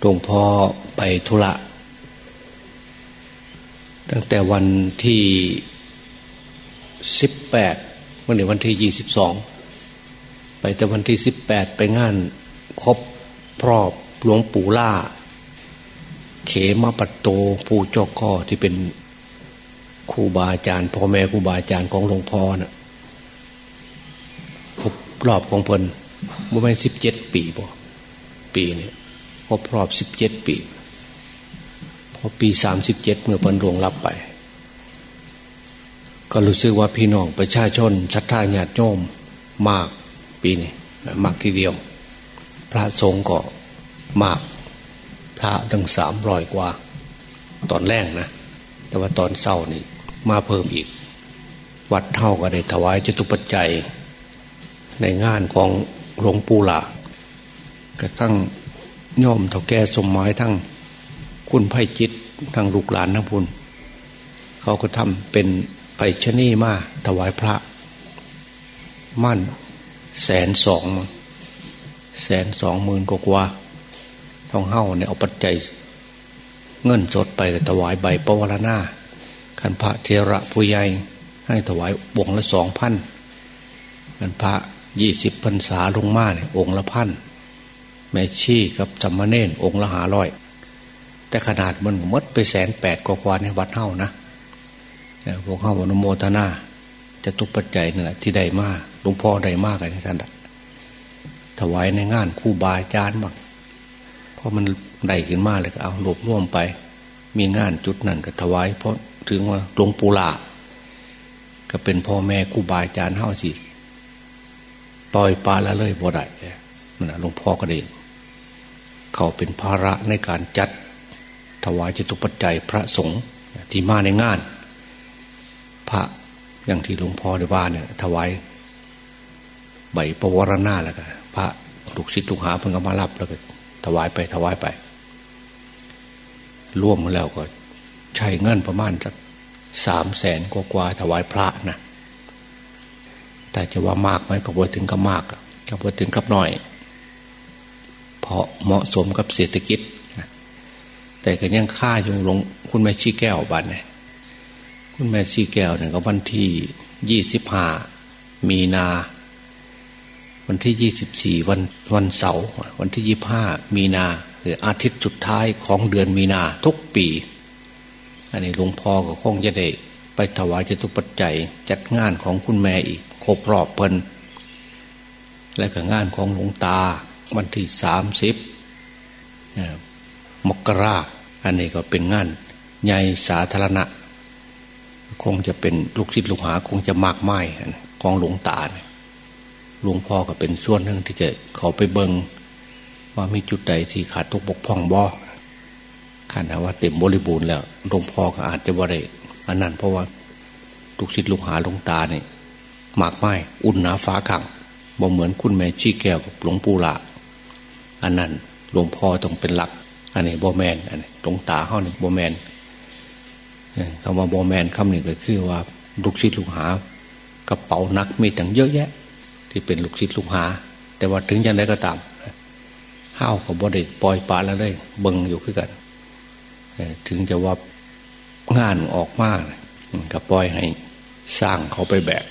หลวงพ่อไปธุระ ตั้งแต่วันที่สิบแปดวันนี้วันที่ยี่สิบสองไปแต่วันที่สิบแปดไปงานครบพรอบหลวงปู่ล่า เขมาปัตโตผู้เจ้าก่อที่เป็นครูบาอาจารย์พ่อแม่ครูบาอาจารย์ของหลวงพ่อนะ่ะครบรอบของเพลินเมื่อไม่สิบเจ็ดปีป่ปีนี้ ครบรอบสิบเจ็ดปีพอปีสามสิบเจ็ดเมื่อเพลินรวงรับไป ก็รู้สึกว่าพี่น้องประชาชนชัดท่าญาติโยมมากปีนี้มากทีเดียว พระสงฆ์ก็มากพระตั้งสามร้อยกว่า ตอนแรกนะ แต่ว่าตอนเศร้านี่มาเพิ่มอีก วัดเท่าก็ได้ถวายจตุปัจจัย ในงานของหลวงปู่หลาก็ตั้ง ย่อมเท่าแก่สมหมายทั้งคุณไพ่จิตทั้งลูกหลานทั้งพุนเขาก็ทำเป็นไปชนีมาถวายพระ มั่นแสนสองแสนสองหมื่นกว่าท้องเฮ้าเนี่ยเอาปัจจัย เงินสดไปถวายใบปวารณาขันพระเทระผู้ใหญ่ให้ถวายวงละสองพันขันพระยี่สิบพรรษาลงมาเนี่ยองค์ละพัน ม่ชีกับจำมเนนองค์ละหาร้อย แต่ขนาดมันมดไปแสนแปดกว่าในวัดเฮ้านะพวกเฮ้าอนุโมทนาจะตุปัจจัยนั่นแหละที่ได้มากหลวงพ่อได้มากกันท่านถวายในงานคู่บาอาจารย์บ้างเพราะมันได้ขึ้นมาเลยก็เอารวบรวมไป มีงานจุดนั่นก็ถวาย เพราะถึงว่าหลวงปู่ลาก็เป็นพ่อแม่คู่บาอาจารย์เฮ้าสิปล่อยปลาละเลยบ่ได้นั่นหลวงพ่อก็เอง เขาเป็นภาระในการจัดถวายจตุปัจจัยพระสงฆ์ที่มาในงาน พระอย่างที่หลวงพ่อได้ว่าเนี่ยถวายใบปวารณาแล้วก็พระลูกศิษย์ลูกหาเพิ่งก็มารับแล้วก็ถวายไปถวายไป ร่วมแล้วก็ ใช้เงินประมาณสักสามแสนกว่าถวายพระนะแต่จะว่ามากไหมก็บ่ถึงกับมากก็บ่ถึงกับน้อย เพราะเหมาะสมกับเศรษฐกิจ แต่ก็ยังค่าอยู่ลงคุณแม่ชี้แก้วบันเนี่ยคุณแม่ชี้แก้วเนี่ยก็วันที่ยี่สิบห้ามีนา วันที่ยี่สิบสี่วันวันเสาร์วันที่ยี่ห้ามีนาคืออาทิตย์สุดท้ายของเดือนมีนาทุกปี อันนี้หลวงพ่อก็คงจะได้ไปถวายจตุปัจจัยจัดงานของคุณแม่อีกครบรอบเพิ่นและก็งานของหลวงตา วันที่สามสิบมกราอันนี้ก็เป็นงานใหญ่สาธารณะ คงจะเป็นลูกศิษย์ลูกหา คงจะมากไม้ของหลวงตาหลวงพ่อก็เป็นส่วนหนึ่งที่จะเขาไปเบิงว่ามีจุดใดที่ขาดตกบกพร่องบ่ขันว่าเต็มบริบูรณ์แล้วหลวงพ่อก็อาจจะบ่ได้อันนั้นเพราะว่าลูกศิษย์ลูกหาหลวงตาเนี่ยมากไม้อุ่นหนาฟ้าขังบ่เหมือนคุณแม่ชี้แก้วกับหลวงปู่ละ อันนั้นหลวงพ่อต้องเป็นหลัก อันนี้บ่แมนอันนี้หลวงตาเขาเนี่ยบ่แมนคำว่าบ่แมนคำหนี้ก็คือว่าลูกศิษย์ลูกหากระเป๋านักมีตั้งเยอะแยะ ที่เป็นลูกศิษย์ลูกหา แต่ว่าถึงยังไงก็ตามห้าวกับบ่ได้ปล่อยปลาแล้วได้เบิ่งอยู่ขึ้นกันถึงจะว่างานออกมาก็ปล่อยให้สร้างเขาไปแบก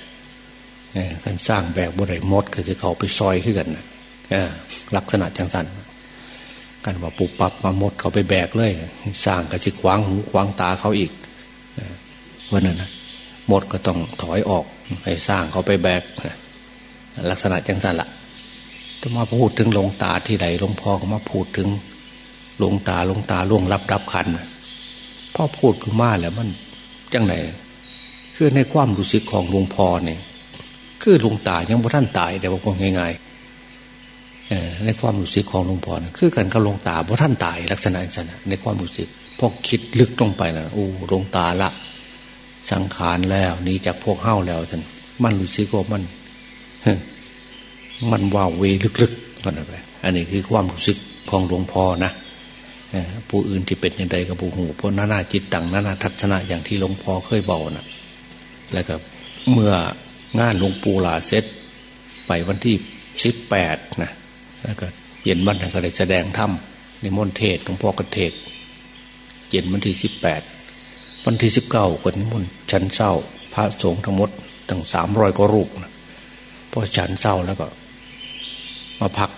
การสร้างแบกบ่ได้มดก็จะเขาไปซอยขึ้นกันนะ ลักษณะจังสันกันว่าปุบปับมาหมดเขาไปแบกเลยสร้างก็จะขวางหูขวางตาเขาอีกวันนั้นนะมดก็ต้องถอยออกให้สร้างเขาไปแบกลักษณะจังสันละถ้ามาพูดถึงลงตาที่ใดหลวงพ่อก็มาพูดถึงลงตาลงตาล่วงรับรับคันพ่อพูดคือมาแล้วมันจังไหนคือในความรู้สึกของหลวงพ่อเนี่ยคือหลวงตายังบ่ท่านตายแต่ว่าก็ง่ายๆ ในความรู้สึกของหลวงพ่อคือกันกับหลวงตาบ่ท่านตายลักษณะนั้นในความรู้สึกพอคิดลึกลงไปนะโอ้หลวงตาละ สังขารแล้วนี้จากพวกเฮ้าแล้วท่านมันรู้สึกว่ามันมันว่าเวลึกๆกันไปอันนี้คือความรู้สึกของหลวงพ่อนะผู้อื่นที่เป็นอย่างไรกับผู้หูเพราะนานาจิตตังนานาทัศนะอย่างที่หลวงพ่อเคยบอกนะแล้วก็เมื่องานหลวงปู่ลาเสร็จไปวันที่สิบแปดนะ แล้วก็เย็นวันนั้นก็ได้แสดงธรรมในมณฑเทศหลวงพ่อกระเทศ เย็นวันที่สิบแปดวันที่สิบเก้าคนนิมนต์ฉันเศร้า พระสงฆ์ทั้งหมดตั้งสามร้อยกว่ารูปพอฉันเศร้าแล้วก็ มาพัก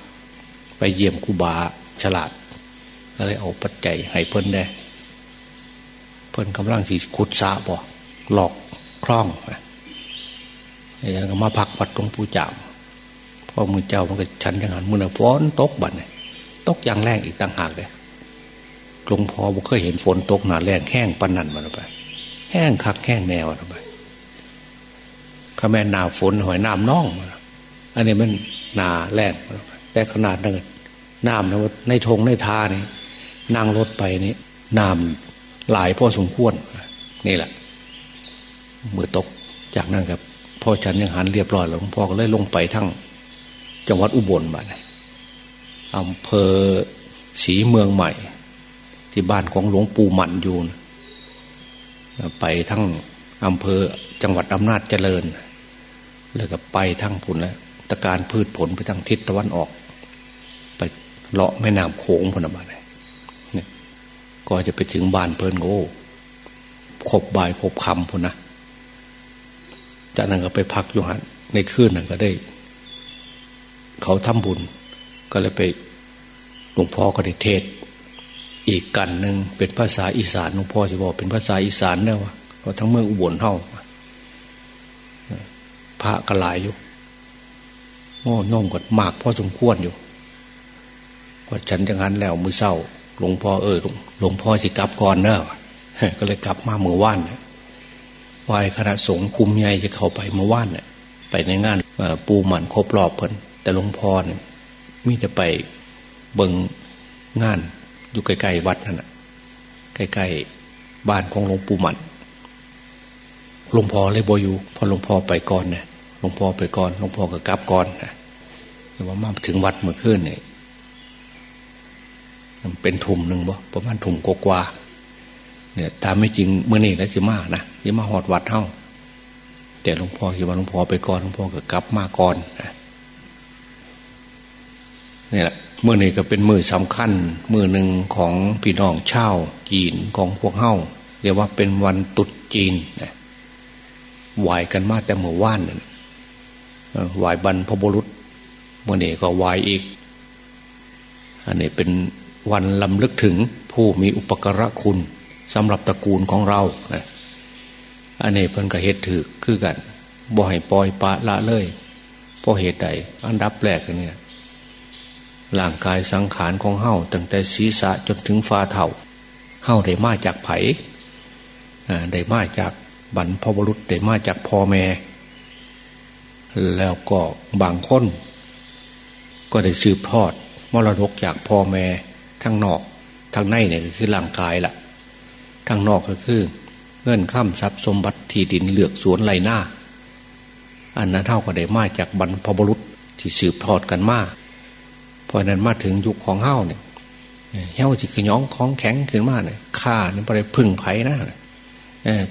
ไปเยี่ยมคูบาฉลาดก็เลยเอาปัจจัยให้เพิ่นได้ เพิ่นกำลังสีขุดสะบ่หลอกคล่องอย่างนั้นก็มาพักวัดตรงปูจาม พอมือเจ้ามันก็ฉันยังหันมือฝนตกบัดเนี่ยตกอย่างแรงอีกต่างหากเลยหลวงพ่อบุเคยเห็นฝนตกหนาแรงแห้งปนนันมันไป แห้งคักแห้งแนวมันไปข้าแม่นาฝนหอยน้ำน่องอันนี้มันนาแรงแต่ขนาดนั้นน้ำนะว่าในทงในทานี่นั่งรถไปนี่น้ำหลายพอสมควรนี่แหละมือตกจากนั้นครับพ่อฉันยังหันเรียบร้อยหลวงพ่อก็เลยลงไปทั้ง จังหวัดอุบลมาเลยอำเภอศรีเมืองใหม่ ที่บ้านของหลวงปู่หมันอยู่ไปทั้งอำเภอจังหวัดอำนาจเจริญ แล้วก็ไปทั้งผุนแล้วตะการพืชผลไปทางทิศตะวันออก ไปเลาะแม่น้ำโขงพนมาเลยเนี่ยก็จะไปถึงบ้านเพิ่นโง่ครบบ่ายครบคำพนนะจากนั้นก็ไปพักอยู่หันในคืนนั้นก็ได้ เขาทำบุญ ก็เลยไปหลวงพ่อก็ได้เทศ อีกกันหนึ่งเป็นภาษาอีสานหลวงพ่อจะบอกเป็นภาษาอีสานเนี่ยว่าเพราะทั้งเมืองอุบลเท่าพระกระลายอยู่โง่น่มกดมากพ่อสมควรอยู่ว่าฉันจังหันแล้วมือเศร้าหลวงพ่อเออหลวงพ่อสิกลับก่อนเนอะก็เลยกลับมาเมื่อวานเนี่ยวายคณะสงฆ์กลุ่มใหญ่จะเข้าไปเมื่อวานเนี่ยไปในงานปูหมันครบรอบเพิ่น แต่หลวงพ่อเนี่ยมิจะไปเบิงงานอยู่ใกล้ๆวัดนั่นแหะใกล้ๆบ้านของหลวงปู่หมันหลวงพ่อเลยบอยู่พอหลวงพ่อไปก่อนเนี่ยหลวงพ่อไปก่อนหลวงพ่อก็กลับก่อนนะแต่ว่ามาถึงวัดเมื่อคืนเนี่ยเป็นทุ่มหนึ่งบ่ประมาณทุ่มกว่าเนี่ยตามไม่จริงเมื่อนี่แล้วสิมานะสิมาหอดวัดเท่าแต่หลวงพ่อคิดว่าหลวงพ่อไปก่อนหลวงพ่อก็กลับมาก่อนนะ นี่แหละเมื่อนี้ก็เป็นมือสำคัญ มือหนึ่งของพี่น้องเช่าจีนของพวกเฮ้าเรียกว่าเป็นวันตุดจีนนะไหวกันมาแต่เมื่อว่านนะไหวบรรพบุรุษเมื่อนี้ก็ไหวอีก อันนี้เป็นวันลำลึกถึงผู้มีอุปกระคุณสำหรับตระกูลของเรานะอันนี้เพิ่นก็เหตุถือคือกันบ่ให้ปล่อยปะละเลยเพราะเหตุใดอันดับแรกเนี่ย ร่างกายสังขารของเฮาตั้งแต่ศีรษะจนถึงฟ้าเท่าเฮาได้มาจากไผ่ได้มาจากบรรพบุรุษได้มาจากพ่อแม่ แล้วก็บางคน ก็ได้สืบทอดมรดกจากพ่อแม่ทั้งนอกทั้งในเนี่ยคือร่างกายละ่ะทางนอกก็คือ เงินข้ามทรัพย์สมบัติที่ดินเหลือกสวนไรหน้า อันนั้นเท่ากับได้มาจากบรรพบุรุษที่สืบทอดกันมา เพราะนั้นมาถึงยุคของเฮ้าเนี่ยเฮ้าจิกย้องของแข็งขึ้นมาเนี่ยข้าเนี่ยไปพึ่งไผ่นะ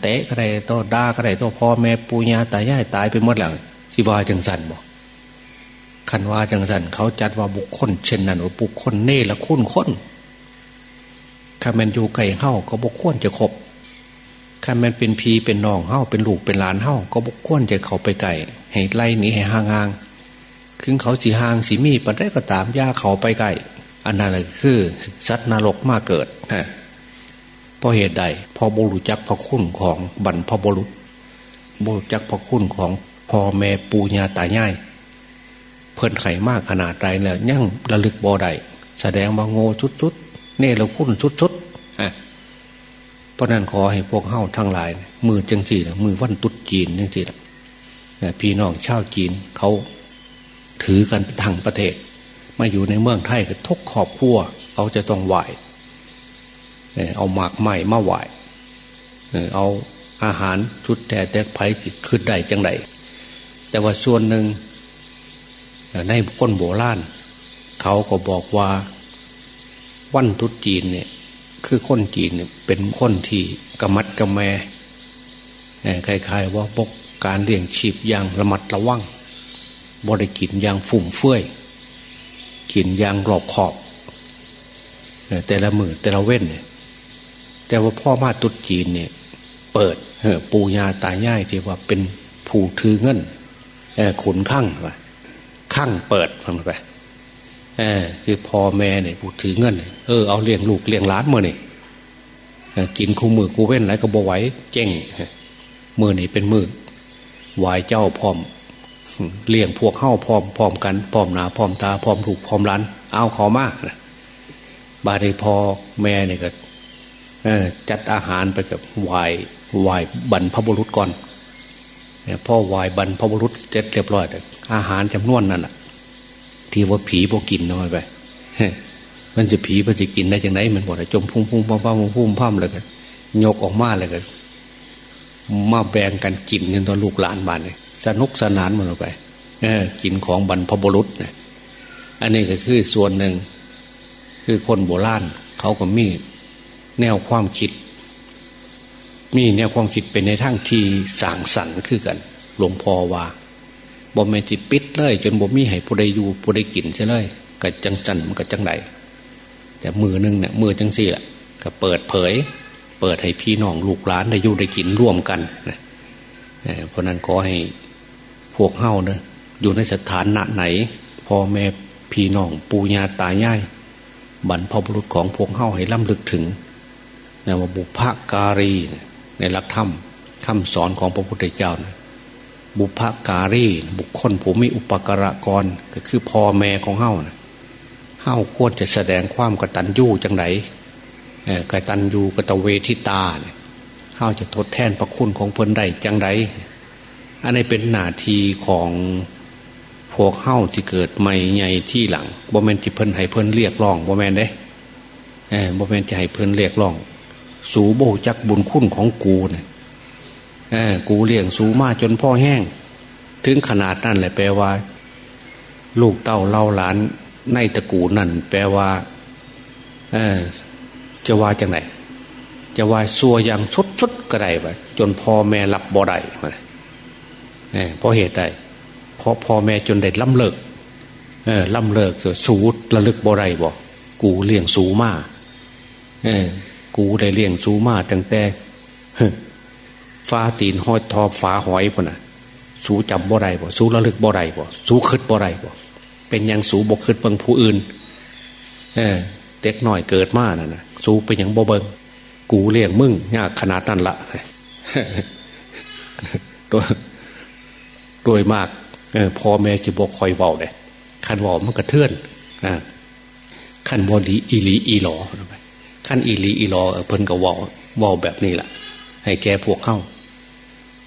เตะก็ได้ตัวด่าก็ได้ตัวพ่อแม่ปูญาตายายตายไปหมดแล้วที่ว่าจังสันบอกคันว่าจังสันเขาจัดว่าบุคคลเช่นนั้นว่าบุคคลเน่ละคุ้นค้นข้ามันอยู่ไก่เฮ้าก็บกควรจะคบข้ามันเป็นพีเป็นน้องเฮ้าเป็นลูกเป็นหลานเฮ้าก็บกควรจะเข้าไปไก่ให้ไล่หนีให้ห่างห่างคือเขาสีหางสีมีปัจได้ก็ตามย่าเขาไปไก่อันนั้นคือสัตว์นรกมาเกิดนะเพราะเหตุใดพอบรุจักพระคุณของบรรพบุรุษบรุจักพระคุณของพ่อแม่ปูญาตายายเพิ่นไข่มากขนาดไรแล้วยั่งระลึกบ่ได้แสดงว่าโง่ชุดๆเน่เราคุ้นชุดๆอะเพราะนั้นขอให้พวกเฮ้าทั้งหลาย มือจังสี่นะมือวันตุดจีนจังสี่นะพี่น้องชาวจีนเขา ถือกันทั้งประเทศ มาอยู่ในเมืองไทยก็ทุกขอบครัวเขาจะต้องไหวเอาหมากใหม่มาไหวเอาอาหารชุดแต่แต่ไผ่ขึ้นได้จังไดแต่ว่าส่วนหนึ่งในคนโบราณเขาก็บอกว่าวันตุจีนเนี่ยคือคนจีนเนี่ยเป็นคนที่กระมัดกระแมคล้ายๆว่าพกการเลี้ยงชีพอย่างระมัดระวัง บริกินยางฟุ่มเฟื่อยกินยางรอบขอบ แต่ละมือแต่ละเว้นเนี่ยแต่ว่าพ่อมาตุดจีนเนี่ย เปิดปูยาตาย่ายที่ว่าเป็นผู้ถือเงินขุนข้างว่าข้างเปิดฟังไปคือพ่อแม่เนี่ยผู้ถือเงินเออเอาเลี้ยงลูกเลี้ยงล้านมือนี่กินคู่มือกูเว้นไรก็บ่ไหวเจ้งมือนี่เป็นมือไหวเจ้าพร้อม เลี้ยงพวกเข้าพร้อมพร้อมกันพร้อมหนาพร้อมตาพร้อมถูกพร้อมร้านเอาเขามากนะบาดพอแม่เนี่ยก็จัดอาหารไปกับไหวไหวบรรพบุรุษก่อนพ่อไหวบรรพบุรุษเจ็ดเรียบร้อยอาหารจำนวนนั่นแหะที่ว่าผีพวกกินน้อยไปมันจะผีมันจะกินได้ยังไงมันบอกจมพุ่งพุ่งพุ่งพุ่งพุ่งพุ่งเลยกันยกออกมาเลยกันมาแบ่งกันกินกันตอนลูกหลานบ้านเลย สนุกสนานมันออกไปกินของบรรพบุรุษเนี่ยอันนี้ก็คือส่วนหนึ่ง คือคนโบราณเขาก็มีแนวความคิด มีแนวความคิดเป็นในทางที่สางสรรค์คือกัน หลวงพ่อว่าบ่แม่จิปิดเลย จนบ่มีให้ผู้ใดอยู่ผู้ใดกินใช่เลยกับจังจันมันกับจังไหนแต่มือนึงเนี่ยมือจังสี่แหละก็เปิดเผย เปิดให้พี่น้องลูกหลานได้อยู่ได้กินร่วมกันนะเพราะนั้นขอให้ พวกเฮ้าเนะอยู่ในสถานะไหนพ่อแม่พี่น้องปู่ย่าตายายบรรพบุรุษของพวกเฮ้าให้ล่ำลึกถึงนะว่าบุพการีในหลักธรรมคำสอนของพระพุทธเจ้านะบุพการีบุคคลผู้มีอุปการะกรก็คือพ่อแม่ของเฮ้านะเฮ้าควรจะแสดงความกตัญญูจังไหนกตัญญูกตเวทิตาเฮ้าจะทดแทนพระคุณของเพิ่นได้จังได อันนี้เป็นหน้าที่ของพวกเฮ้าที่เกิดใหม่ใหญ่ที่หลังบ่แมนที่เพิ่นให้เพิ่นเรียกร้องบ่แมนเด้บ่แมนจะให้เพิ่นเรียกร้อง สูโบจักบุญคุณของกูเนี่ยกูเลี้ยงสูมาจนพ่อแห้ง ถึงขนาดนั่นแหละแปลว่า ลูกเต้าเล่าหลานในตระกูลนั่นแปลว่าจะว่าจังไหนจะว่าซัวอย่างชุดชุดก็ได้ไปจนพ่อแม่รับบ่ได้ เพราะเหตุใดเพราะพ่อแม่จนได้ล่ำเลิกล่ำเลิกสูดระลึกบ่ได้บ่กูเลี้ยงสูมากูได้เลี้ยงสูมาตั้งแต่ฟ้าตีนห้อยทอฝาหอยพ่นน่ะ สูจำบ่ไรบ่สูระลึกบ่ไรบ่สูคืดบ่ไรบ่เป็นยังสูบกคืดบางผู้อื่นเออเด็กหน่อยเกิดมาน่ะนะสูเป็นยังบ่เบิงกูเลี้ยงมึงยากขนาดนั้นละโดย โดยมากพ่อแม่จะบอกคอยเบาเลยขันวอมันกระเทือนขันบอดีอีลีอีหลอขั้นอีลีอีหลอเพิ่นกับวอวอแบบนี้แหละให้แกพวกเข้า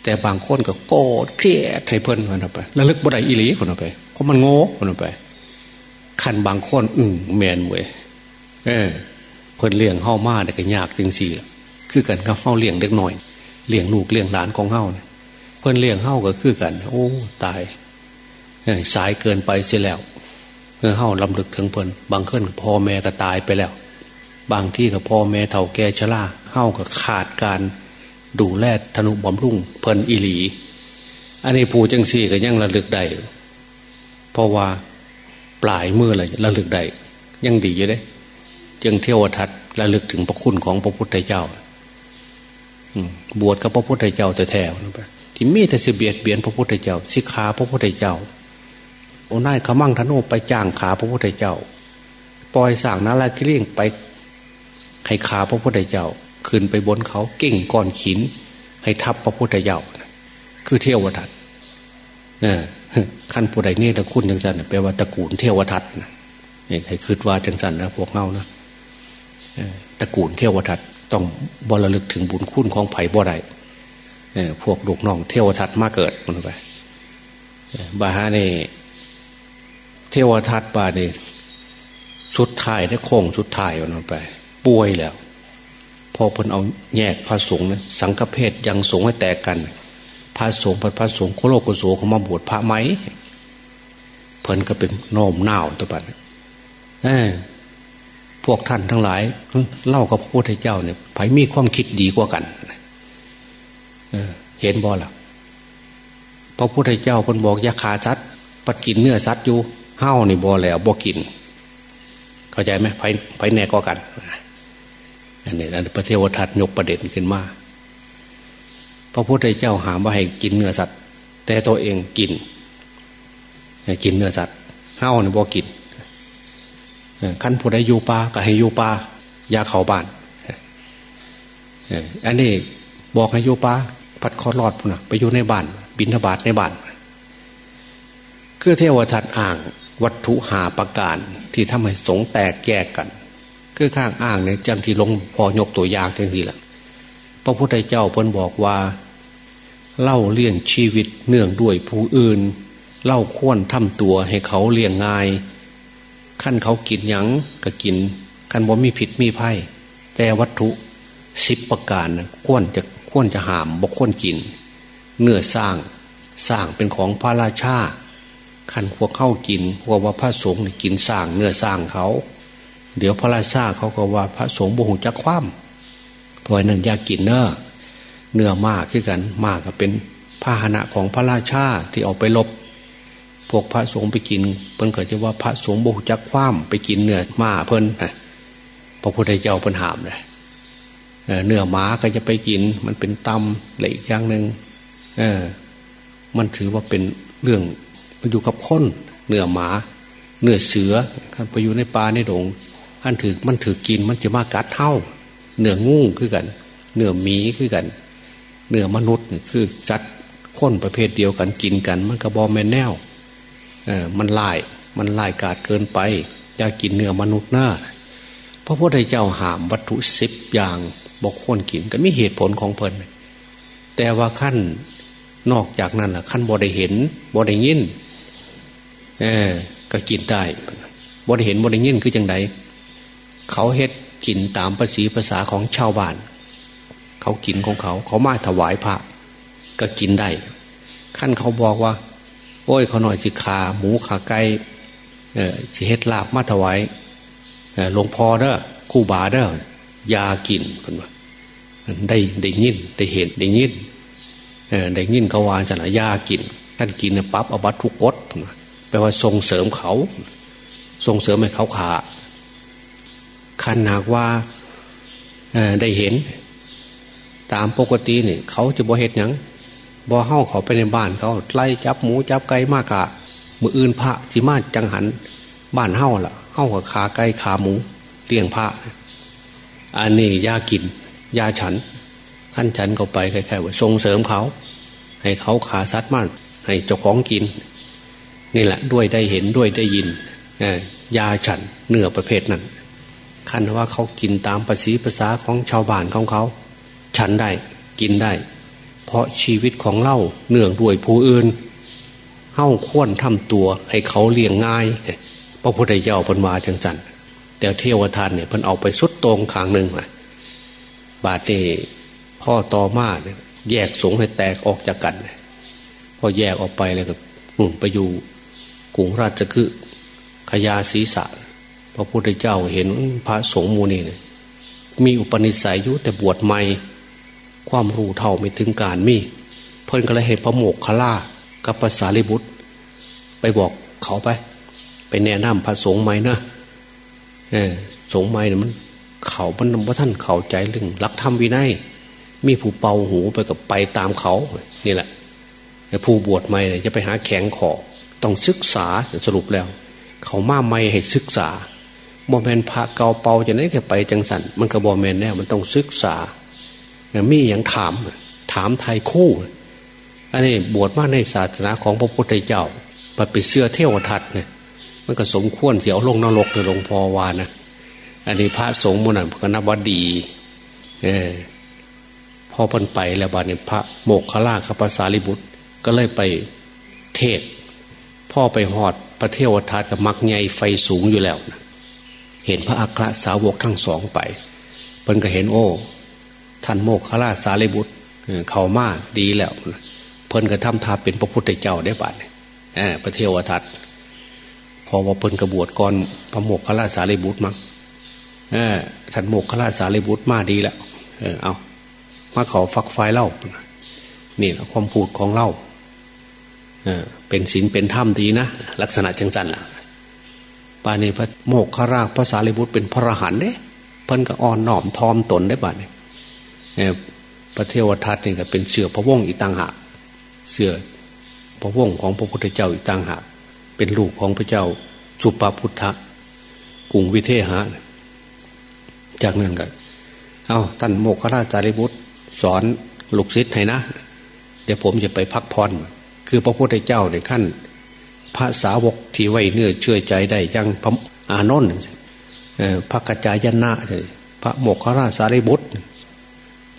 แต่บางคนก็โกรธเครียดให้เพิ่นคนไปแล้วลึกบ่ได้อิลีคนไปเพราะมันโง่คนไปขันบางคนอึ่งแมนเว้ยเออเพิ่นเลี้ยงเข้ามาเนี่ยก็ยากจริงสี่คือกันกับเข้าเลี้ยงเล็กหน่อยเลี้ยงลูกเลี้ยงหลานของเข้าเนี่ย เพิ่นเลี้ยงเข้าก็คือกัน โอ้ ตายสายเกินไปเสียแล้วเมื่อเข้าลำลึกถึงเพิ่นบางคนพ่อแม่ก็ตายไปแล้ว บางที่กับพ่อแม่เฒ่าแก่ชราเข้าก็ขาดการดูแลธนุบำรุงเพลินอิหลี อันนี้ผู้จังสี่ก็ยังระลึกได้เพราะว่าปลายมือเลยระลึกได้ยังดีอยู่เด้จึงเที่ยวทัดระลึกถึงพระคุณของพระพุทธเจ้าบวชกับพระพุทธเจ้าแต่แถว ที่มีแต่สิเบียดเบียนพระพุทธเจ้าสิขาพระพุทธเจ้าโอ้นายขมั่งธนุไปจ้างขาพระพุทธเจ้า ปล่อยสั่งนาลาคิเลี่ยงไปให้ขาพระพุทธเจ้า ขึ้นไปบนเขาเก่งก้อนขิน ให้ทับพระพุทธเจ้า คือเทวทัตเนี่ยขั้นผู้ใดเนี่ยตะคุณจังสันแปลว่าตระกูลเทวทัตนะนี่ให้คืดว่าจังสันนะพวกเงานะตระกูลเทวทัตต้องบรลึกถึงบุญคุณของไผ่บ่ได พวกลูกน้องเทวทัตมาเกิดมันไปบาฮาเนี่เทวทัตบาเนี่ชุดท้ายได้โค้งชุดท้ายมันไป ป่วยแล้ว พอเพิ่นเอาแยกพระสงฆ์สังฆเพศยังสงฆ์ให้แตกกัน พระสงฆ์พระสงฆ์โคโลกโสเขามาบวชพระไหมเพิ่นก็เป็นโน้มหนาวตัวบัดพวกท่านทั้งหลายเล่ากับพระพุทธเจ้าเนี่ยไผมีความคิดดีกว่ากัน เห็นบ่ล่ะพระพุทธเจ้าคนบอกยาขาซัดปัดกินเนื้อซัดอยู่เฮ้านี่บ่แล้วบ่กิน เข้าใจไหมไฟไฟแน่ก็กันอันนี้พระเทวทัตยกประเด็นขึ้นมาพระพุทธเจ้าหามว่าให้กินเนื้อสัตว์ แต่ตัวเองกินกินเนื้อสัตว์เฮ้านี่บอกกินขั้นผู้ใดอยู่ป่าก็ให้อยู่ป่ายาเข้าบ้านอันนี้บอกให้อยู่ป่า พัดคอรอดพุ่นะไปอยู่ในบ้าน บินทบาทในบ้านคือเทวทัตอ่างวัตถุหาประการที่ทำให้สงแตกแยกกัน คือข้างอ่างเนี่ยจังที่ลงพอยกตัวอย่างจังทีละพระพุทธเจ้าเพิ่นบอกว่า เล่าเลี้ยงชีวิตเนื่องด้วยผู้อื่น เล่าควรทำตัวให้เขาเลี้ยงง่ายขั้นเขากินยังก็กินกันบ่มีผิดมีไพ่แต่วัตถุสิบประการควรจะ ควรจะหามบกควรกิน เนื้อสร้างสร้างเป็นของพระราชาขันพวกเข้ากินพวกว่าพระสงฆ์กินสร้างเนื้อสร้างเขา เดี๋ยวพระราชาเขาก็ว่าพระสงฆ์บุหุจะคว่ำเพราะนั้นอยากกินเนื้อเนื้อมากขึ้นกันมากก็เป็นพาหนะของพระราชาที่ออกไปลบ พวกพระสงฆ์ไปกินเพิ่นเกิดจะว่าพระสงฆ์บุหุจะคว่ำไปกินเนื้อมาเพิ่นนะพระพุทธเจ้าเพิ่นหามเลย เนื้อหมาก็จะไปกิน มันเป็นตำอะไรอีกอย่างหนึ่งมันถือว่าเป็นเรื่องมันอยู่กับคนเนื้อหมา เนื้อเสือขันไปอยู่ในป่าในดงอันถือมันถือกินมันจะมากัดเท่าเนื้องูคือกัน เนื้อหมีคือกัน เนื้อมนุษย์คือจัดคนประเภทเดียวกันกินกัน มันกระบอแมนแนวเออมันลายมันลายกาดเกินไป อยากกินเนื้อมนุษย์หน้าพระพุทธเจ้าหามวัตถุสิบอย่าง บอกคนกินก็มีเหตุผลของเพลินแต่ว่าขั้นนอกจากนั้นล่ะขั้นบ่ได้เห็นบ่ได้ยินเออก็กินได้บ่ได้เห็นบ่ได้ยินคือจังไดเขาเฮ็ดกินตามภาษีภาษาของชาวบ้าน เขากินของเขา เขามาถวายพระ ก็กินได้ขั้นเขาบอกว่า โอ้ยเขาหน่อยสิขาหมูขาไก่เออสิเฮ็ดลาบมาถวายหลวงพ่อเด้อคู่บาเด้อ ยากินเพิ่นว่าได้ได้ยินได้เห็นได้ยินได้ยินเขาวานจะนะยากินท่านกินเนี่ยปั๊บเอาวัตถุกดแปลว่าส่งเสริมเขา ส่งเสริมให้เขาขาขันหากว่าได้เห็น ตามปกติเนี่ยเขาจะบ่เห็ดยังบ่เฮ้าเขาไปในบ้านเขาไล่จับหมูจับไก่มากะมืออื่นพระจิมาจังหันบ้านเฮ้าล่ะเฮ้ากับขาไก่ขาหมูเลี้ยงพระ อันนี้ยากิน ยาฉันท่านฉันก็ไปแคล้ายๆว่าส่งเสริมเขา ให้เขาขาซัดมากให้เจ้าของกิน นี่แหละด้วยได้เห็นด้วยได้ยินยาฉันเนื้อประเภทนั้นคันว่าเขากินตามภาษีภาษาของชาวบ้านของเขา ฉันได้กินได้ เพราะชีวิตของเล่าเนื่องด้วยผู้อื่นเฮ้าควรทำตัวให้เขาเลี้ยงง่าย พระพุทธเจ้าพนวาจังจันทร์ แต่เทวทานเนี่ยเพิ่นเอาไปสุดตรงขางหนึ่งมาบาดนี่พ่อต่อมาเนี่ยแยกสงให้แตกออกจากกันพอแยกออกไปเลยก็นุ่นไปอยู่กรุงราชคือขยาศีสะพระพุทธเจ้าเห็นพระสงฆ์มูนีเนี่ยมีอุปนิสัยยุแต่บวชใหม่ ความรู้เท่าไม่ถึงการมี เพิ่นก็เลยให้พระโมกขล่ากับภาษาลิบุตร ไปบอกเขาไป ไปแนะนำพระสงฆ์ใหม่นะ เออสงฆ์ใหม่เนี่ยมัน เขาบรรลุท่านเข้าใจเรื่องรักธรรมวินัยมีผู้เป่าหูไปกับไปตามเขานี่แหละผู้บวชใหม่เนี่ยจะไปหาแข็งขอต้องศึกษาสรุปแล้ว เขามาไม่ให้ศึกษาบอมแมนพระเกาเป่าจะได้แค่ไปจังสันมันก็บอมแมนแน่มันต้องศึกษามีอย่างถาม ถามไทยคู่อันนี้บวชมาในศาสนาของพระพุทธเจ้าปฏิเสื้อเที่ยวทัดเนี่ย มันก็สมควรเสียวลงนรกในหลวงพ่อวานะอันนี้พระสงฆ์มุนันก็นับว่าดี เออพอพันไปแล้วบาดนี้พระโมกขล่าขภาษาลิบุตร ก็เลยไปเทศ พ่อไปหอดพระเทวทัตกับมักใหญ่ไฟสูงอยู่แล้วนะเห็นพระอัครสาวกทั้งสองไปเพิ่นก็เห็นโอ้ ท่านโมกขล่าสารีบุตรเขามาดีแล้ว เพิ่นก็ทำทาเป็นพระพุทธเจ้าได้บัดเนี่ยพระเทวทัต พอว่าเพิ่นกระบวดก่อนพระโมกขลาสารีบุตรมั้งท่านโมกขลาสารีบุตรมาดีแล้วเออเอามาขาฝักไฟเล่านี่นะความพูดของเล่าเป็นศีลเป็นธรรมดีนะลักษณะจังจันล่ะปานี้พระโมกขราชพระสารีบุตรเป็นพระอรหันต์เนี่ยเพิ่นก็อ่อนน้อมทอมตนได้บ้านี่พระเทวทัตเนี่ก็เป็นเสือพระวงอีต่างหากเสือพระวงของพระพุทธเจ้าอีต่างหาก เป็นลูกของพระเจ้าสุปาพุทธะกรุงวิเทหะ จากนั้นก็เอาท่านโมกขราชารีบุตรสอนลูกศิษย์ให้นะ เดี๋ยวผมจะไปพักผ่อนคือพระพุทธเจ้าในขั้นพระสาวกที่ไว้เนื้อเชื่อใจได้ยังพระอานนท์พระกัจจายนะพระโมกขราชสารีบุตร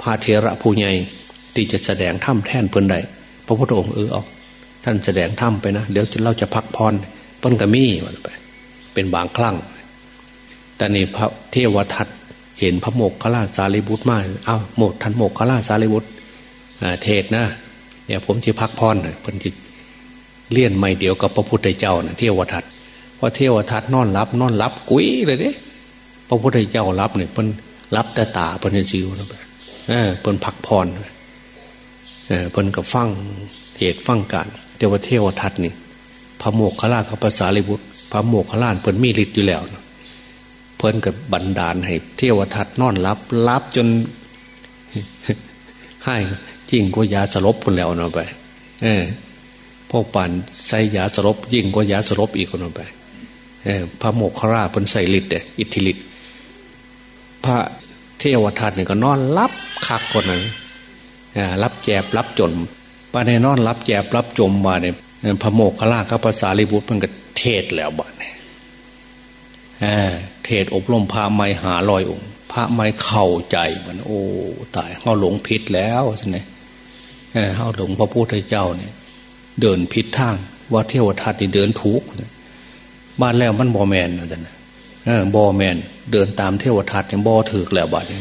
พระเทระผู้ใหญ่ที่จะแสดงถ้ำแท่นเพิ่นใดพระพุทธองค์เออเอา ท่านแสดงถ้ำไปนะ เดี๋ยวเราจะพักพรเพิ่นกระมี่ไป เป็นบางครั้งแต่นี่พระเทวทัตเห็นพระโมกขลาสารีบุตรมาเอาโมกท่านโมกขลาสารีบุตรเทศนะเนี่ยผมจะพักพรเพิ่นจิตเลี่ยนไม่เดียวกับพระพุทธเจ้านะเทวทัตพอเทวทัตนอนรับ นอนรับกุ้ยเลยเด้พระพุทธเจ้ารับเนี่ยเพิ่นรับแต่ตาเพิ่นจิวนะเออเพิ่นพักพรเออเพิ่นกับฟังเหตุฟังการ เทวเทวทัตนี่พระโมกขลาเขาภาษาลิบุตรพระโมกขลานเพิ่นมีฤทธิ์อยู่แล้ว เพิ่นกับบันดาลให้เทวทัตนอนรับรับจนให้จริงก็ยาสลบพุ่นแล้วนาะไป เออพวกป่านใส่ยาสลบยิ่งกว่ายาสลบอีกคนไป เออพระโมกขราเป็นใส่ฤทธิ์เดอิทธิฤทธิ์พระเทวทัตเนี่ยก็นอนรับคักคนนั้นรับแจบรับจน ปาในนอนรับแจบรับจมมาเนี่ยพระโมกขราข้าภาษาลิบุตรมันก็เทศแล้วบ้านเนี่ยเทศอบรมพระไม่หาลอยองค์ พระไม่เข้าใจมัน โอ้ตายเขาหลงผิดแล้วใช่ไหมเขาหลงพระพุทธเจ้าเนี่ย เดินผิดทางว่าเทวทัตนี่เดินถูกบ้านแล้วมันบอแมนนะท่านบอแมน เดินตามเทวทัตเนี่ยบอถือแล้วบัดนี้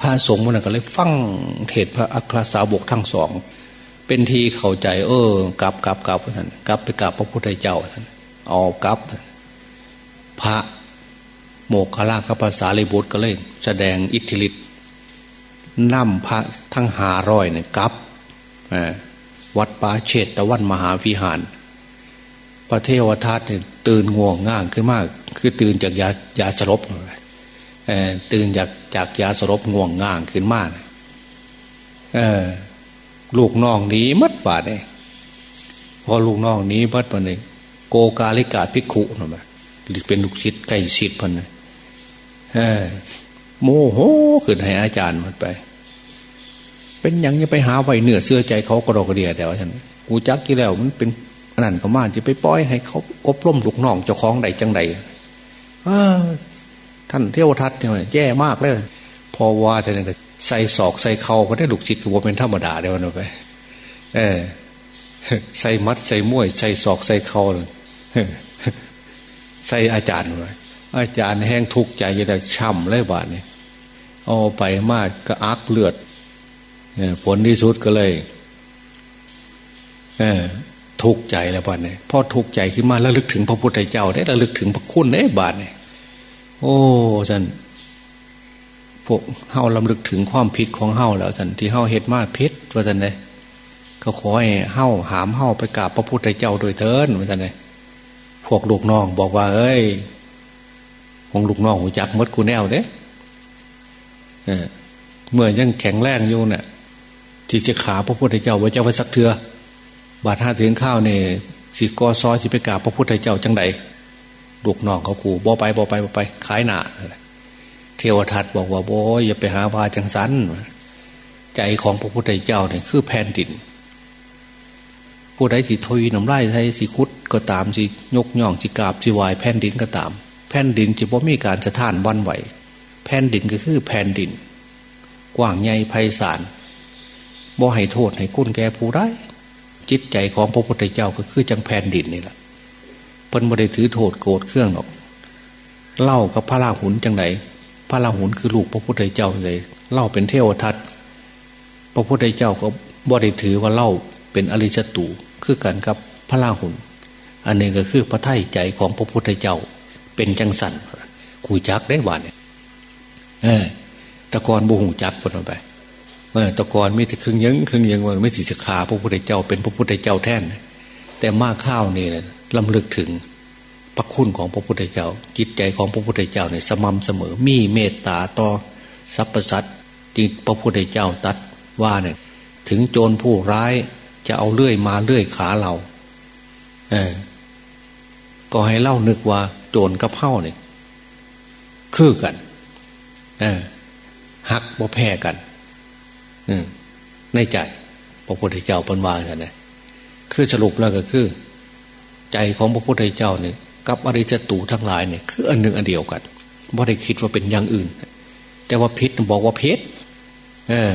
พระสงฆ์มันก็เลยฟังเทศพระอัครสาวกทั้งสอง เป็นทีเข้าใจ เออกลับกลับกลับท่านกลับไปกลับพระพุทธเจ้าท่านออกกลับ พระโมกขลาคภาษาลิบุตรก็เลย แสดงอิทธิฤทธิ์นั่มพระทั้งหาร้อยเนี่ยกลับวัดป่าเชตตะวันมหาวิหาร พระเทวทัตเนี่ยตื่นง่วงง่างขึ้นมาก คือตื่นจากยายาสลบตื่นจากจากยาสลบง่วงง่างขึ้นมาก ลูกน้องหนีมัดบาดเนี่ยพอลูกน้องหนีมัดปเนี่ยโกกาลิกาพิกุนะมันเป็นลูกศิษย์ใกล้ศิษย์พันเนี่ยโมโหขึ้นให้อาจารย์มันไป เป็นอย่างนี้ไปหาไว้เนื้อเสื้อใจเขากระโดกระเดียแต่ว่าฉันกูจักกี่แล้วมันเป็นนั่นเขามาจะไปป้อยให้เขาอบรมลูกน้องเจ้าของใดจังใดท่านเที่ยวทัศน์เนี่ยแย่มากเลย พอว่าแต่เนี่ย ใส่ศอกใส่เข่าก็ได้ลูกจิตคือว่าเป็นธรรมดาเดียวนะไปเออใส่มัดใส่ม้วย ใส่ศอกใส่เข่าเลยใส่อาจารย์เลยอาจารย์แห้งทุกข์ใจจะได้ช่ำเลยบาทเนี่ยเอาไปมากก็อักเลือดผลที่สุดก็เลยทุกข์ใจแล้วบ้านเนี่ยพอทุกข์ใจขึ้นมาแล้วลึกถึงพระพุทธเจ้าได้แล้วลึกถึงพระคุณได้บาทเนี่ยโอ้สัน วกเฮาลำลึกถึงความผิดของเฮาแล้วสันที่เฮาเฮ็ดมาพิษว่าสันเลยก็ขอให้เฮาหามเฮาไปกราบพระพุทธเจ้าโดยเทินว่าสันเลยพวกลูกน้องบอกว่า เอ้ยของลูกน้องหูจักมดกูแนวเด้เมื่อยังแข็งแรงอยู่เนี่ยที่จะขาพระพุทธเจ้าไว้เจ้าไว้สักเถือบาดห้าถึงข้าวเนี่ยสิกอซอสิไปกราบพระพุทธเจ้าจังใดลูกน้องเขากูบ่ไปบ่ไปบ่ไป ขายหนา เทวทัตบอกว่าโบอย่าไปหาวาจังสันใจของพระพุทธเจ้าเนี่ยคือแผ่นดินผู้ใดสิทวีน้ำไร่ไทยสิคุดก็ตามสิยกย่องสิกราบสิวายแผ่นดินก็ตาม แผ่นดินจะบ่มีการสะท้านวันไหวแผ่นดินก็คือแผ่นดิน กว้างใหญ่ไพศาลบ่ให้โทษให้คุณแก่ผู้ได้จิตใจของพระพุทธเจ้าก็คือจังแผ่นดินนี่แหละเพิ่นบ่ได้ถือโทษโกรธเครื่องหรอกเล่ากับพระราหุนจังไหน พระราหุนคือลูกพระพุทธเจ้าเลยเล่าเป็นเทวทัตพระพุทธเจ้าก็บ่ได้ถือว่าเล่าเป็นอริจตูคือกันครับพระราหุนอันนี้ก็คือพระไถ่ใจของพระพุทธเจ้า เป็นจังสันหูจักได้หวานเนี่ยเออตะกอนบูหูจักพนไปเมื่อตะกอนมีแต่ครึ่งยังครึ่งยังว่าไม่สิจะขาพระพุทธเจ้าเป็นพระพุทธเจ้าแท่นแต่มากข้าวนี่ลำลึกถึง พระคุณของพระพุทธเจ้า จิตใจของพระพุทธเจ้าเนี่ยสม่ำเสมอมีเมตตาต่อสรรพสัตว์จิตพระพุทธเจ้าตัดว่าเนี่ยถึงโจรผู้ร้ายจะเอาเลื่อยมาเลื่อยขาเราเออก็ให้เล่านึกว่า โจรกับเพ้าเนี่ยคือกันเออหักบ่แพ้กันอืมในใจพระพุทธเจ้าเป็นว่ากันนะคือสรุปแล้วก็คือ ใจของพระพุทธเจ้าเนี่ย กับอริจตูทั้งหลายเนี่ยคืออันหนึ่งอันเดียวกันบ่ได้คิดว่าเป็นอย่างอื่น แต่ว่าพิษบอกว่าพิษเออ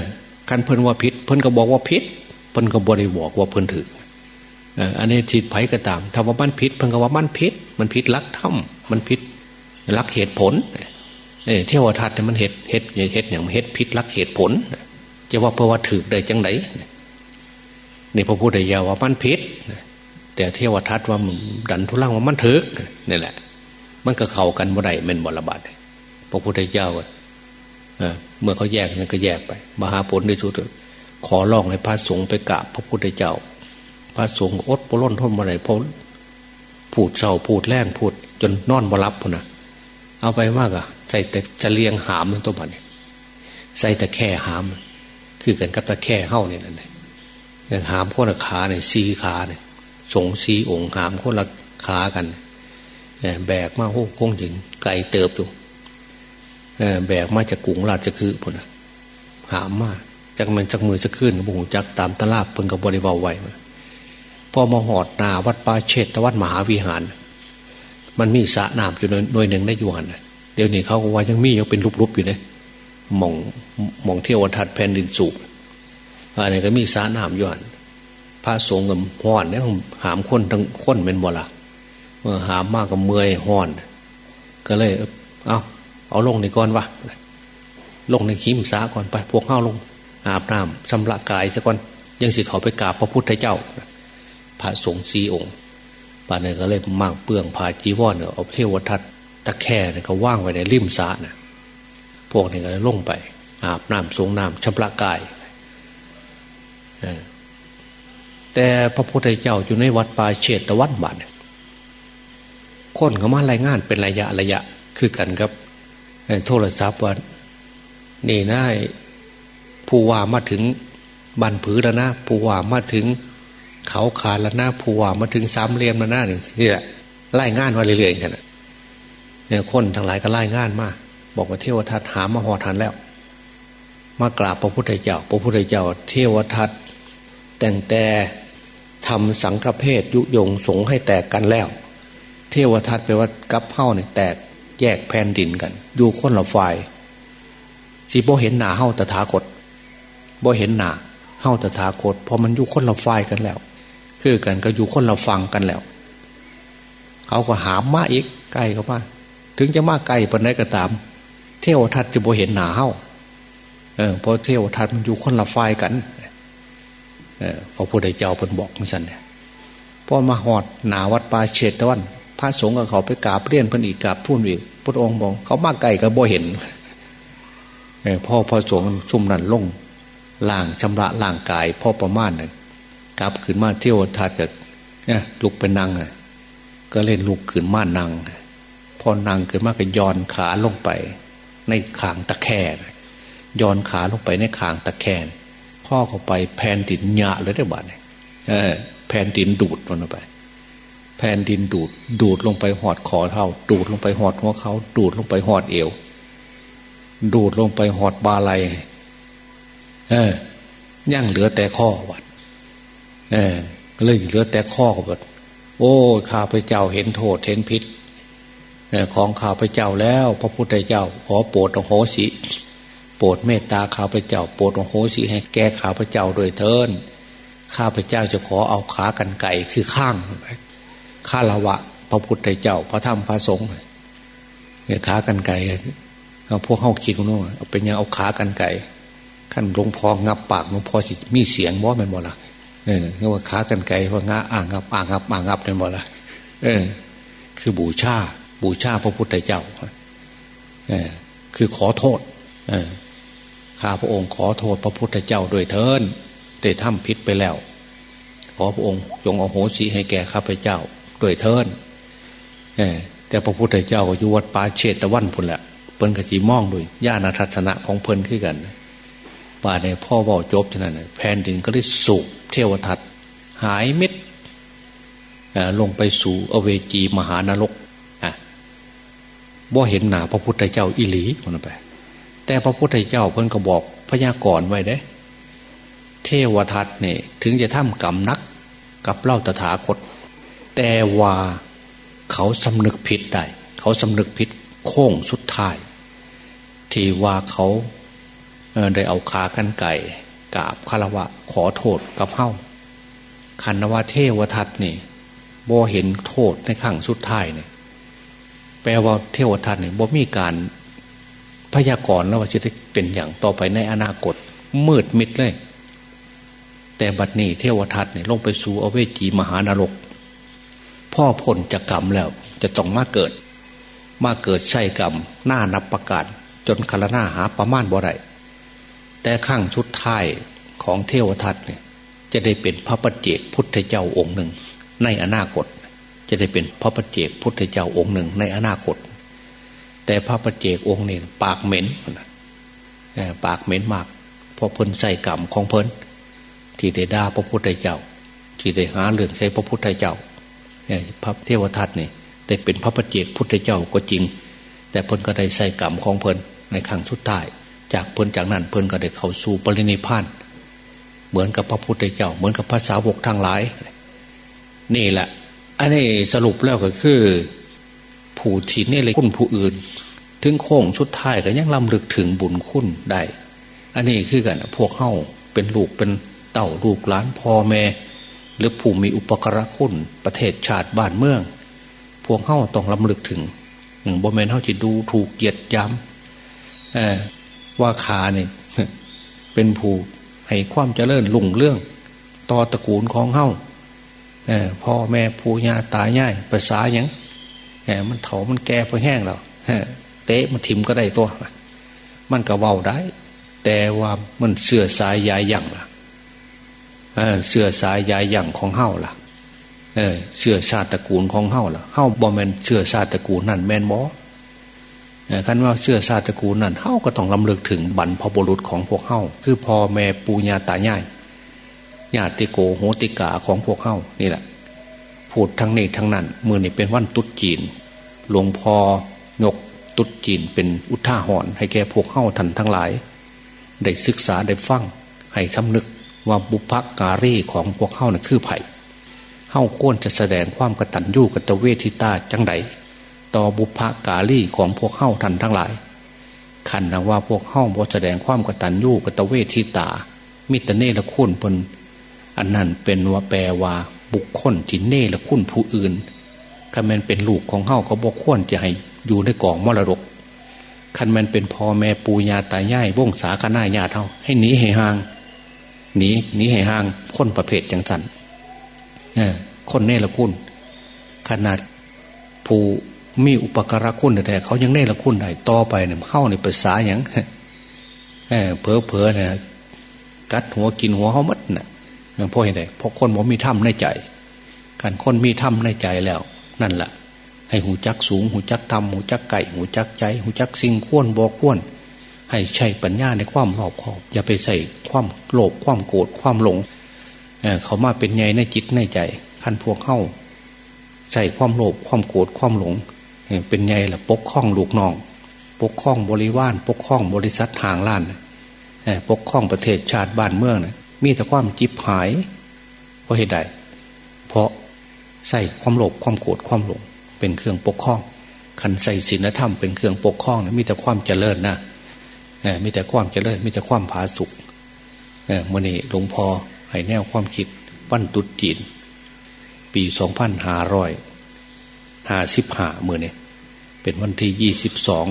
คันเพิ่นว่าพิษเพิ่นก็บอกว่าพิษเพิ่นก็บริบอกว่าเพิ่นถืออันนี้จิตไผ่ก็ตามถ้าว่ามันพิษเพิ่นก็ว่ามันพิษมันพิษลักถ้ำมันพิษลักเหตุผลเเที่ยวทัดเนี่ยมันเหตุเหตุเหตุอย่างเหตุพิษลักเหตุผลจะว่าเพราะว่าถือได้จังไหนนี่พระพุทธเจ้าว่ามันพิษ แต่เทวทัตว่าดันทุลังว่ามันถึกนี่แหละ มันก็เข้ากันบ่ได้เม็นบรบาดพระพุทธเจ้าเมื่อเขาแยกนั้นก็แยกไป มหาผลในสุดขอร้องให้พระสงฆ์ไปกราบพระพุทธเจ้า พระสงฆ์อดปล้นทนมาไหนพะพูดเศร้าพูดแรงพูด จนนอนบ่รับพุ่นนะเอาไปมากอะใส่แต่จะเลียงหามนั่นตัวมันใส่แต่แค่หาม คือกันกับต่แค่เฮ้าเนี่ยนั่นเองหามคนละขาเนี่ยซีขาเนี่ย สงสีองค์หามคนละขากันแบกมาโอ้คงถึงไก่เติบอยู่แบกมาจากกุงราชคือพุ่นหามมาจากมันจากมือจะขึ้นบุงจักตามตลาดเพิ่งกับบริวารไว้พอมาหอดนาวัดป่าเชตวัดมหาวิหาร มันมีสระน้ำอยู่หน่วยหนึ่งในยุหันเดี๋ยวนี้เขาก็ว่ายังมียังเป็นรูปๆอยู่เลยมองมองเที่ยวทัดแผ่นดินสูบอันนี้ก็มีสระน้ำยุหัน พระสงฆ์กับห่อนเนี่ยหามคนทั้งคนเป็นบ่ละเมื่อหามมากกับเมื่อยห่อน ก็เลย เอาเอาลงในก้อนวะลงในขีมสาก่อนไป พวกเข้าลง อาบน้ำชำระกายซะก่อนยังสิเขาไปกราบพระพุทธเจ้า พระสงฆ์สีองค์ป่านนี้ก็เลยมากเปลืองผ่าจีวรเนี่ยเอาเทวทัตตะแค่เนี่ยก็ว่างไว้ในริมสานะพวกนี้ก็เลยลงไป อาบน้ำสงน้ำชำระกาย แต่พระพุทธเจ้าอยู่ในวัดป่าเชตวันบัดคนเขามารายงานเป็นระยะระยะคือกันครับโทรศัพท์ว่านี่นะผู้ว่ามาถึงบันผือแล้วนะผู้ว่ามาถึง เขาขาดแล้วนะผู้ว่ามาถึงสามเหลี่ยมแล้วนะนี่แหละไล่งานมาเรื่อยๆกันเนี่ยคนทั้งหลายก็ไล่งานมา บอกว่าเทวทัตหามาหอทันแล้ว มากราบพระพุทธเจ้า พระพุทธเจ้า เทวทัตแต่งแต่ ทำสังฆเพศยุยงสงให้แตกกันแล้ว เทวทัตแปลว่ากับเฮ้าเนี่ยแตกแยกแผ่นดินกัน อยู่คนละฝ่ายสิบ่เห็นหนาเฮ้าตถาคตบ่เห็นหนาเฮ้าตถาคตพอมันอยู่คนละฝ่ายกันแล้ว คือกันก็อยู่คนละฟังกันแล้ว เขาก็หามมาอีกใกล้เขามาถึงจะมาไกลปนไหนก็ตาม เทวทัตจะบ่เห็นหนาเฮ้าเออเพราะเทวทัตมันอยู่คนละฝ่ายกัน พระพุทธเจ้าเพิ่นบอกสั่นเนี่ยพอมาหอดหนาวัดป่าเฉตวัน พระสงฆ์กับเขาไปกราบเรียนเพิ่นอีกกราบพูนอีกพระองค์บอกเขามาไกลก็บ่เห็นพ่อพระสงฆ์ซุ่มนันลงล่างชำระล่างกายพ่อประมาณนั่นกลับขึ้นมาเที่ยวทัดกับเนี่ยลุกไปนั่งก็เล่นลุกขึ้นมานั่งพอนั่งขึ้นมาก็ย้อนขาลงไป ในขางตะแคงย้อนขาลงไปในขางตะแคง พ่อเข้าไปแผ่นดินหยาเลยได้บานเนี่ยแผ่นดินดูดมันไป แผ่นดินดูด ดูดลงไปหอดคอเท่า ดูดลงไปหอดหัวเขา ดูดลงไปหอดเอว ดูดลงไปหอดบาไหลเออย่างเหลือแต่ข้อวัดเออเลยเหลือแต่ข้อวัดโอ้ข้าพเจ้าเห็นโทษเห็นพิษของข้าพเจ้าแล้ว พระพุทธเจ้าขอโปรดโหสิ โปรดเมตตาข้าพเจ้า โปรดโหสิให้แก้ข้าพเจ้าโดยเทินข้าพเจ้าจะขอเอาขากันไก่คือข้างข้าละวะ พระพุทธเจ้า พระธรรมพระสงฆ์เนี่ยขากันไก่เอาพวกเข้าคิดกันโน่เอาเป็นยังเอาขากันไก่ขั้นหลวงพ่องับปากหลวงพ่อสิมีเสียงบ่เป็นบ่ละเออเรียกว่าขากันไก่ว่างาอ่างงับอ่างงับอ่างงับเป็นบ่ละเออ คือบูชาบูชาพระพุทธเจ้าเออคือขอโทษ เออ ข้าพระองค์ขอโทษพระพุทธเจ้าโดยเทินได้ทำผิดไปแล้ว ขอพระองค์จงอโหสิให้แก่ข้าพเจ้าโดยเทินแต่พระพุทธเจ้าก็อยู่วัดป่าเชตะวันพุ่นแหละเพิ่นกจีมองด้วยญาณทัศนะของเพิ่นขึ้นกันป่าในพ่อบอกจบฉะนั้นแผ่นดินก็ได้สูบเทวทัตหายเม็ดลงไปสู่อเวจีมหานรกบ่เห็นหนาพระพุทธเจ้าอิหลีคนไป แต่พระพุทธเจ้าเพิ่นก็บอกพยากรณ์ไว้เด้เทวทัตเนี่ยถึงจะทำกรรมนักกับเล่าตถาคต แต่ว่าเขาสำนึกผิดได้ เขาสำนึกผิดโค้งสุดท้าย ที่ว่าเขาได้เอาขากันไก่กราบคารวะขอโทษกับเฮ้าคันว่าเทวทัตนี่บ่เห็นโทษในขั้งสุดท้ายเนี่ยแปลว่าเทวทัตเนี่ยบ่มีการ พยากรณ์แล้วว่าจะได้เป็นอย่างต่อไปในอนาคต มืดมิดเลย แต่บัดนี้เทวทัตเนี่ยลงไปสู่อเวจีมหานรก พ่อผลจะกรรมแล้ว จะต้องมาเกิด มาเกิดใช่กรรมหน้านับประกาศ จนคารนาหาประมาณบ่ไรแต่ข้างชุดท้ายของเทวทัตเนี่ย จะได้เป็นพระปัจเจกพุทธเจ้าองค์หนึ่ง ในอนาคต จะได้เป็นพระปัจเจกพุทธเจ้าองค์หนึ่ง ในอนาคต แต่พระประเจกองค์นี่ปากเหม็นปากเหม็นมากเพราะเพิ่นใส่กรรมของเพิ่นที่ได้ด่าพระพุทธเจ้า ที่ได้หาเรื่องใช้พระพุทธเจ้าพระเทวทัตนี่แต่เป็นพระประเจกพุทธเจ้าก็จริง แต่เพิ่นก็ได้ใส่กรรมของเพิ่นในครั้งสุดท้ายจากเพิ่นจากนั้นเพิ่นก็ได้เข้าสู่ปรินิพาน เหมือนกับพระพุทธเจ้า เหมือนกับภาษาวกทางหลาย นี่แหละ อันนี้สรุปแล้วก็คือ ผู้ที่เนี่เลยคุณผู้อื่น ถึงโค้งชุดท้ายก็ยังลำลึกถึงบุญคุณได้ อันนี้คือกันพวกเข้าเป็นลูกเป็นเต่าลูกหลานพ่อแม่ หรือผู้มีอุปกรณคุณประเทศชาติบ้านเมือง พวกเข้าต้องลำลึกถึงบ่แมนเข้าจะดูถูกเหยียดย้ำว่าขาเนี่ยเป็นผู้ให้ความเจริญลุ่งเรื่อง ต่อตระกูลของเข้าพ่อแม่ผู้ยาตายายภาษาอย่างแห มมันเถามันแก่พอแห้งแล้วเตะมันทิมก็ได้ตัว มันก็เว้าได้ แต่ว่ามันเสื่อสายยายยั่งล่ะเสื่อสายยายยั่งของเฮ้าล่ะเออเชื่อชาติตระกูลของเฮ้าล่ะเฮ้าบอแมนเชื่อชาติตระกูลนั่นแมนบอคันว่าเชื่อชาติตระกูลนั่นเฮ้าก็ต้องลำลึกถึงบรรพบุรุษของพวกเฮ้าคือพ่อแม่ปูญาตายายญาติโกโหติกาของพวกเฮ้านี่แหละ พูดทั้งนี้ทั้งนั้นมือนี่เป็นวันตุดจีน หลวงพ่อยกตุดจีนเป็นอุทาหรณ์ให้แก่พวกเข้าทันทั้งหลาย ได้ศึกษาได้ฟังให้ทำนึกว่าบุพการีของพวกเข้านะ่ะคือไผ่เข้าควรจะแสดงความกตัญญูกตเวทิตาจังไดต่อบุพการีของพวกเข้าทันทั้งหลายขันนะว่าพวกเข้าบอแสดงความกตัญญูกตเวทิตามิตรเนรคุณปนอันนั้นเป็นว่าแปลว่า บุคคลที่เน่และคุณผู้อื่นคันมันเป็นลูกของเฮาเขาบอกควรจะให้อยู่ในกองมรดกคันมันเป็นพ่อแม่ปูญาตายายว่งศาคณาญาติเท่าให้หนีให้ห่างหนีหนีให้ห่างคนประเภทอย่างสันเออคนเน่ละคุณ ขนาดผู้มีอุปการะคุณแต่เขายังเน่ละคุณได้ต่อไปเนี่ยเข้าในภาษาอย่างเออเพอเพอเนี่ยกัดหัวกินหัวเขามัดน่ะ เพราะเหตุใดเพราะคนผมมีถ้ำในใจ การคนมีถ้ำในใจแล้ว นั่นแหละให้หูจักสูง หูจักทำหูจักไก่ หูจักใจ หูจักสิ่งข้วนบอกข้วน ให้ใช้ปัญญาในความรอบคอบ อย่าไปใส่ความโลภความโกรธความหลงเเขามาเป็นไงในจิตในใจท่านพวกเข้าใส่ความโลภความโกรธความหลง เป็นไงล่ะปกคล้องลูกน้อง ปกคล้องบริวารปกคล้องบริษัททางล้านปกคล้องประเทศชาติบ้านเมืองนะ มีแต่ความจิบหาย เพราะเหตุใด เพราะใส่ความโลภความโกรธความหลงเป็นเครื่องปกครองขันใส่ศีลธรรมเป็นเครื่องปกครองนะมีแต่ความเจริญนะมีแต่ความเจริญ มีแต่ความผาสุกเมื่อนี้หลวงพ่อให้แนวความคิดปั้นตุดจีน ปีสองพันห้าร้อยห้าสิบห้าเมื่อนี้เป็นวันที่ยี่สิบสอง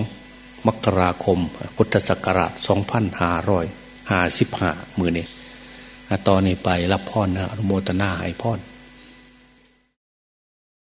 มกราคม พุทธศักราชสองพันห้าร้อยห้าสิบห้ามื่อนี้ ตอนนี้ไปรับพรนะอนุโมทนาให้พร